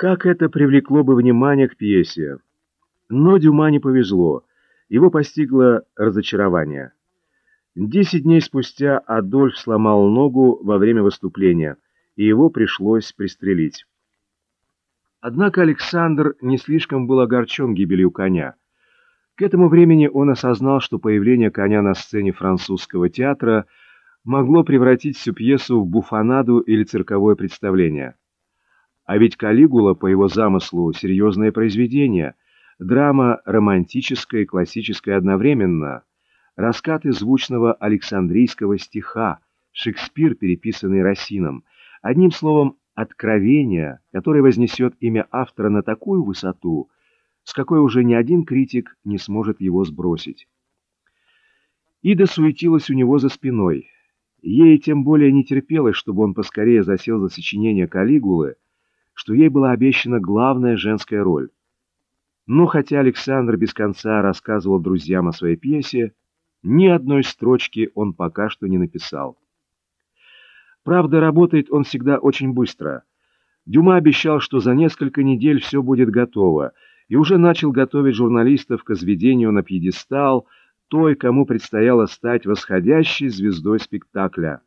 Как это привлекло бы внимание к пьесе? Но Дюма не повезло. Его постигло разочарование. Десять дней спустя Адольф сломал ногу во время выступления, и его пришлось пристрелить. Однако Александр не слишком был огорчен гибелью коня. К этому времени он осознал, что появление коня на сцене французского театра могло превратить всю пьесу в буфанаду или цирковое представление. А ведь «Калигула» по его замыслу серьезное произведение, драма романтическая и классическая одновременно, раскаты звучного Александрийского стиха, Шекспир, переписанный Рассином, одним словом, откровение, которое вознесет имя автора на такую высоту, с какой уже ни один критик не сможет его сбросить. Ида суетилась у него за спиной. Ей тем более не терпелось, чтобы он поскорее засел за сочинение Калигулы, что ей была обещана главная женская роль. Но хотя Александр без конца рассказывал друзьям о своей пьесе, ни одной строчки он пока что не написал. Правда, работает он всегда очень быстро. Дюма обещал, что за несколько недель все будет готово, и уже начал готовить журналистов к возведению на пьедестал той, кому предстояло стать восходящей звездой спектакля.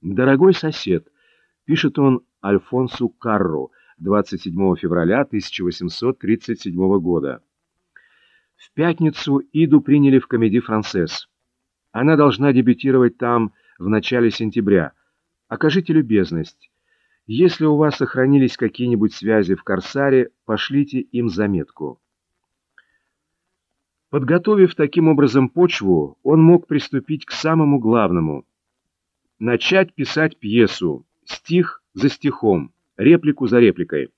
«Дорогой сосед», — пишет он Альфонсу Карру 27 февраля 1837 года. В пятницу Иду приняли в комедии «Францесс». Она должна дебютировать там в начале сентября. Окажите любезность. Если у вас сохранились какие-нибудь связи в «Корсаре», пошлите им заметку. Подготовив таким образом почву, он мог приступить к самому главному. Начать писать пьесу, стих за стихом, реплику за репликой.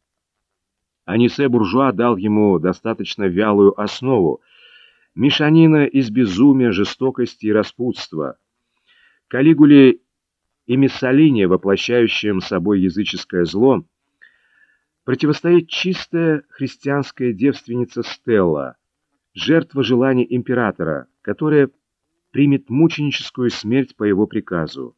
Анисе Буржуа дал ему достаточно вялую основу, мешанина из безумия, жестокости и распутства. Калигуле и Миссалине, воплощающим собой языческое зло, противостоит чистая христианская девственница Стелла, жертва желаний императора, которая примет мученическую смерть по его приказу.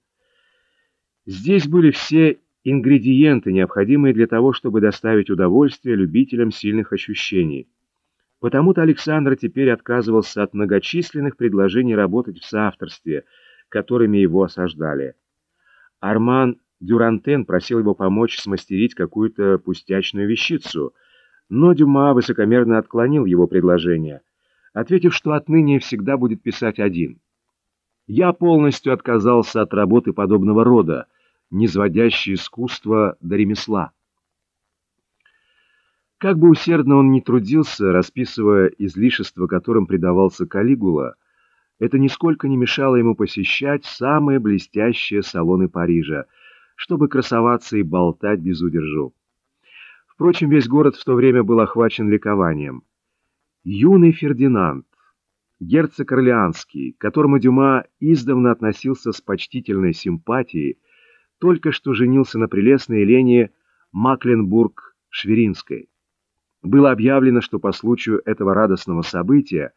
Здесь были все ингредиенты, необходимые для того, чтобы доставить удовольствие любителям сильных ощущений. Потому-то Александр теперь отказывался от многочисленных предложений работать в соавторстве, которыми его осаждали. Арман Дюрантен просил его помочь смастерить какую-то пустячную вещицу, но Дюма высокомерно отклонил его предложение, ответив, что отныне всегда будет писать один. «Я полностью отказался от работы подобного рода, низводящее искусство до ремесла. Как бы усердно он ни трудился, расписывая излишества, которым предавался Калигула, это нисколько не мешало ему посещать самые блестящие салоны Парижа, чтобы красоваться и болтать без удержу. Впрочем, весь город в то время был охвачен ликованием. Юный Фердинанд, герцог Орлеанский, к которому Дюма издавна относился с почтительной симпатией, только что женился на прелестной Елене Макленбург-Шверинской. Было объявлено, что по случаю этого радостного события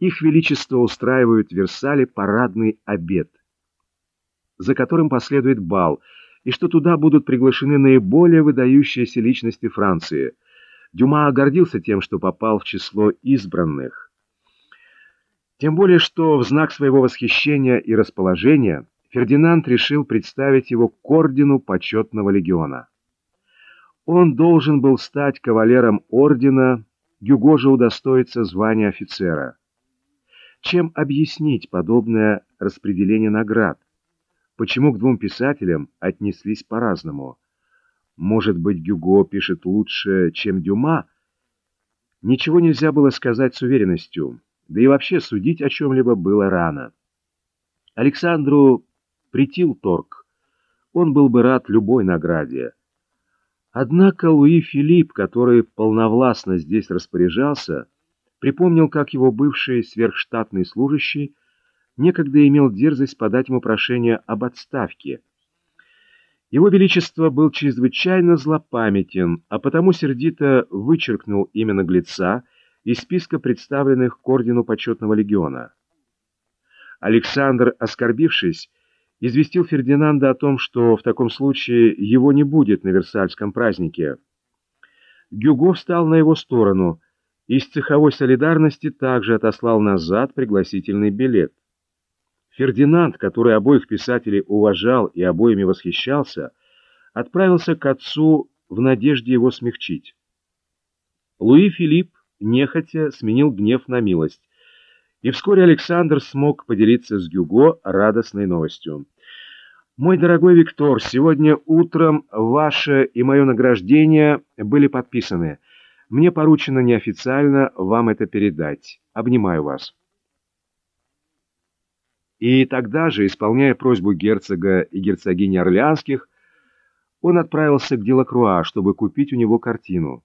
их Величество устраивают в Версале парадный обед, за которым последует бал, и что туда будут приглашены наиболее выдающиеся личности Франции. Дюма гордился тем, что попал в число избранных. Тем более, что в знак своего восхищения и расположения Фердинанд решил представить его к ордену почетного легиона. Он должен был стать кавалером ордена, Гюго же удостоится звания офицера. Чем объяснить подобное распределение наград? Почему к двум писателям отнеслись по-разному? Может быть, Гюго пишет лучше, чем Дюма? Ничего нельзя было сказать с уверенностью, да и вообще судить о чем-либо было рано. Александру претил торг. Он был бы рад любой награде. Однако Луи Филипп, который полновластно здесь распоряжался, припомнил, как его бывший сверхштатный служащий некогда имел дерзость подать ему прошение об отставке. Его Величество был чрезвычайно злопамятен, а потому сердито вычеркнул имя наглеца из списка представленных к ордену почетного легиона. Александр, оскорбившись, известил Фердинанда о том, что в таком случае его не будет на Версальском празднике – Гюго встал на его сторону. Из цеховой солидарности также отослал назад пригласительный билет. Фердинанд, который обоих писателей уважал и обоими восхищался, отправился к отцу в надежде его смягчить. Луи Филипп нехотя сменил гнев на милость, и вскоре Александр смог поделиться с Гюго радостной новостью. «Мой дорогой Виктор, сегодня утром ваше и мое награждение были подписаны. Мне поручено неофициально вам это передать. Обнимаю вас». И тогда же, исполняя просьбу герцога и герцогини Орлеанских, он отправился к Делакруа, чтобы купить у него картину.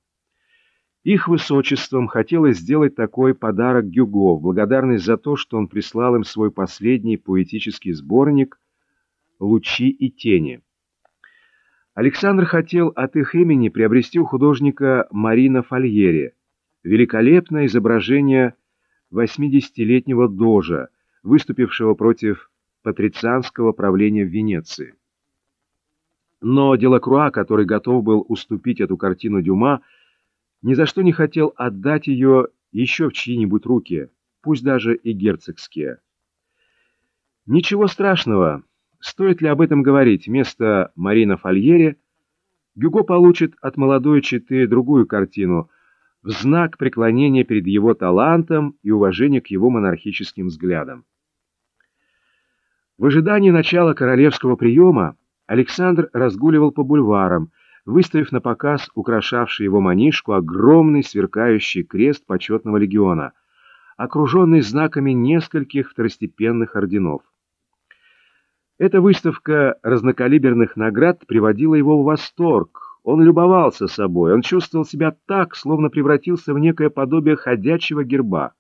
Их высочеством хотелось сделать такой подарок Гюго в благодарность за то, что он прислал им свой последний поэтический сборник «Лучи и тени». Александр хотел от их имени приобрести у художника Марина Фольери великолепное изображение 80-летнего дожа, выступившего против патрицианского правления в Венеции. Но Делакруа, который готов был уступить эту картину Дюма, ни за что не хотел отдать ее еще в чьи-нибудь руки, пусть даже и герцогские. Ничего страшного, стоит ли об этом говорить, вместо Марина Фольери Гюго получит от молодой четы другую картину в знак преклонения перед его талантом и уважения к его монархическим взглядам. В ожидании начала королевского приема Александр разгуливал по бульварам, выставив на показ украшавший его манишку огромный сверкающий крест почетного легиона, окруженный знаками нескольких второстепенных орденов. Эта выставка разнокалиберных наград приводила его в восторг. Он любовался собой, он чувствовал себя так, словно превратился в некое подобие ходячего герба.